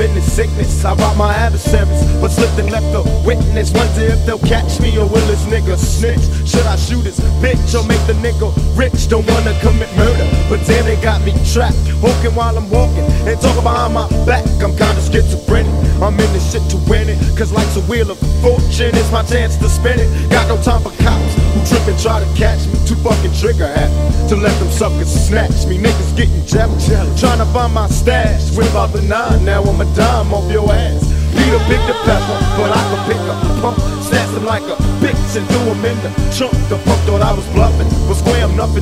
in sickness. I robbed my adversaries, but slipped and left a witness. Wonder if they'll catch me or will this nigga snitch? Should I shoot his bitch or make the nigga rich? Don't wanna commit murder, but damn, they got me trapped. Hawking while I'm walking and talking behind my back. I'm kinda schizophrenic. I'm in this shit to win it, cause life's a wheel of fortune. It's my chance to spin it. Got no time for cops who trip and try to catch me. Too fucking trigger happy to let them suckers snatch me. Niggas getting jealous, trying to find my stash. With about the nine, now I'm a dime off your ass. Peter pick the pepper, but I can pick a pump. Snatch them like a bitch and threw him in the trunk. The fuck thought I was bluffing, but square I'm nothing.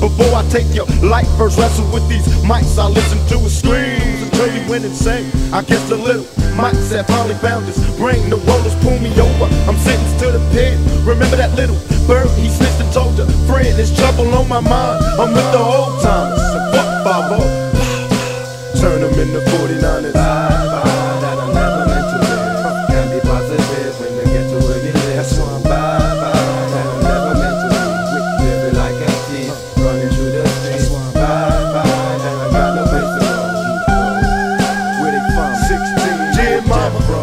Before I take your life, first wrestle with these mics. I listen to his screams until he went insane. I guess the little Mike said finally found his brain. The rollers pull me over. I'm sentenced to the pit. Remember that little bird? He snitched and told a friend. There's trouble on my mind. I'm with the old timers. So fuck 5 Turn them into 49ers.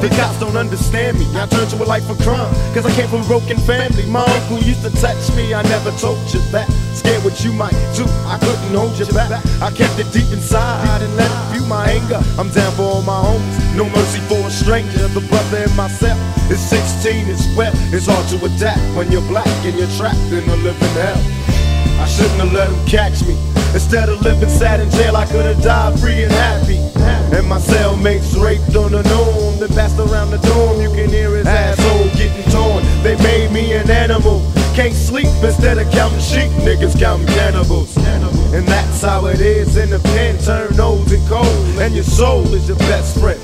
The cops don't understand me. I turned to a life of crime. Cause I came from a broken family. My uncle used to touch me. I never told you that. Scared what you might do. I couldn't hold you back. I kept it deep inside and let it fuel my anger. I'm down for all my homies. No mercy for a stranger. The brother in myself is 16 as well. It's hard to adapt when you're black and you're trapped in a living hell. I shouldn't have let him catch me. Instead of living sad in jail, I could have died free and happy. And my cellmates raped on the norm. Then passed around the dorm, you can hear his asshole getting torn. They made me an animal. Can't sleep instead of counting sheep, niggas counting cannibals. And that's how it is in the pen. Turn old and cold, and your soul is your best friend.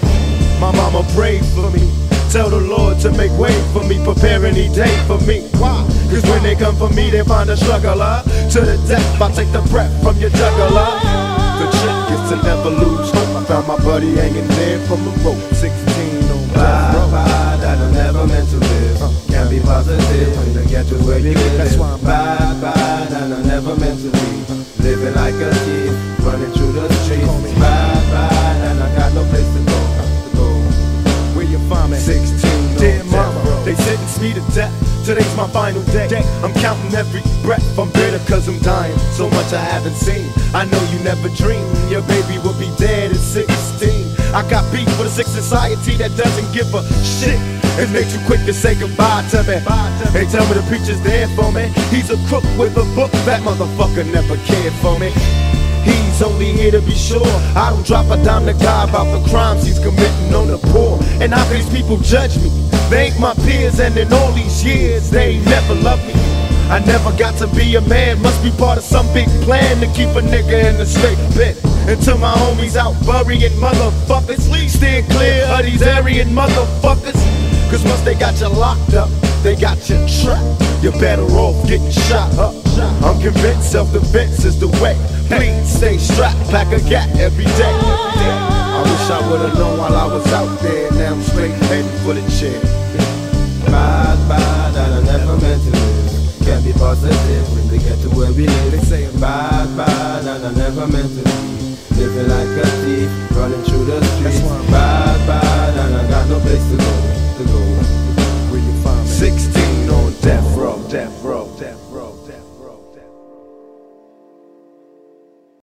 My mama prayed for me. Tell the Lord to make way for me, prepare any day for me. Why? Cause when they come for me, they find a struggler. To the death, I take the breath from your juggler. The trick is to never lose hope. I found my buddy hanging there from the rope. 16 on Bye row. bye, that I never meant to live. Can't be positive when they get to where you live. That's why I'm Bye bye, that I never meant to be. Living like a thief, running through the streets. Bye bye, that I got no place to go. To go. Where you find me? 16. Sentence me to death. Today's my final day. I'm counting every breath. I'm bitter cause I'm dying. So much I haven't seen. I know you never dreamed your baby will be dead at 16. I got beef for the sick society that doesn't give a shit. And they too quick to say goodbye to me. They tell me the preacher's there for me. He's a crook with a book. That motherfucker never cared for me. He's only here to be sure. I don't drop a dime to God about the crimes he's committing on the poor. And how can these people judge me? They ain't my peers, and in all these years, they never loved me. I never got to be a man, must be part of some big plan to keep a nigga in the straight bed. Until my homies out burying motherfuckers, steer clear of these Aryan motherfuckers. Cause once they got you locked up, they got you trapped. You're better off getting shot up. I'm convinced self-defense is the way. Please stay strapped, pack a gat every day. Oh. I wish I would've known while I was out there. The chair. Bye bye, that I never meant to live. Can be positive when they get to where we live. They say Bye bye, that I never meant to be.